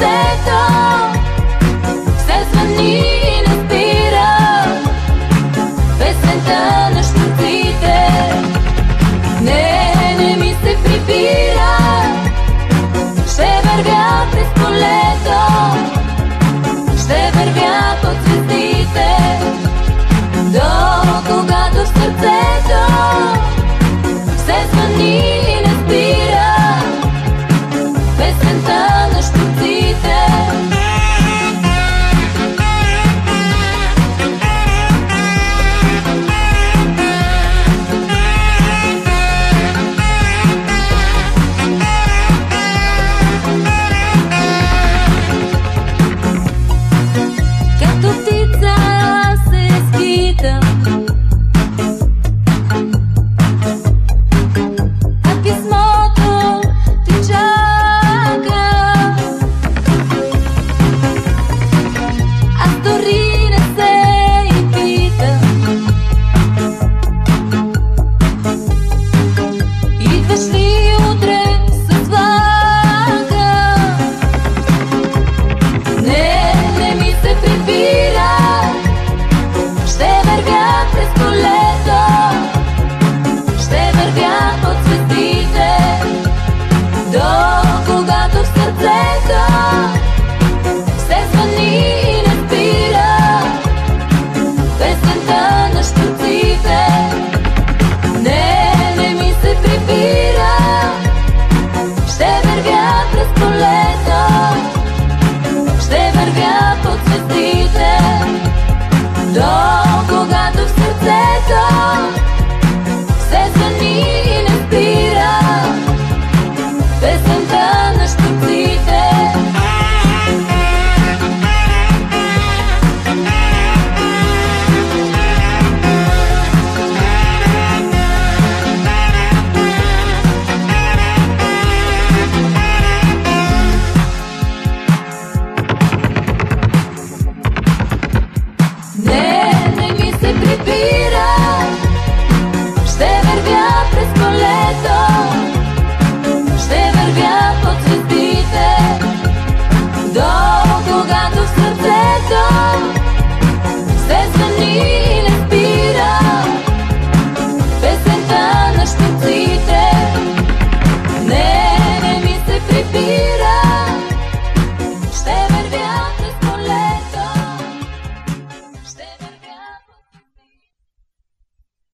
perfecto.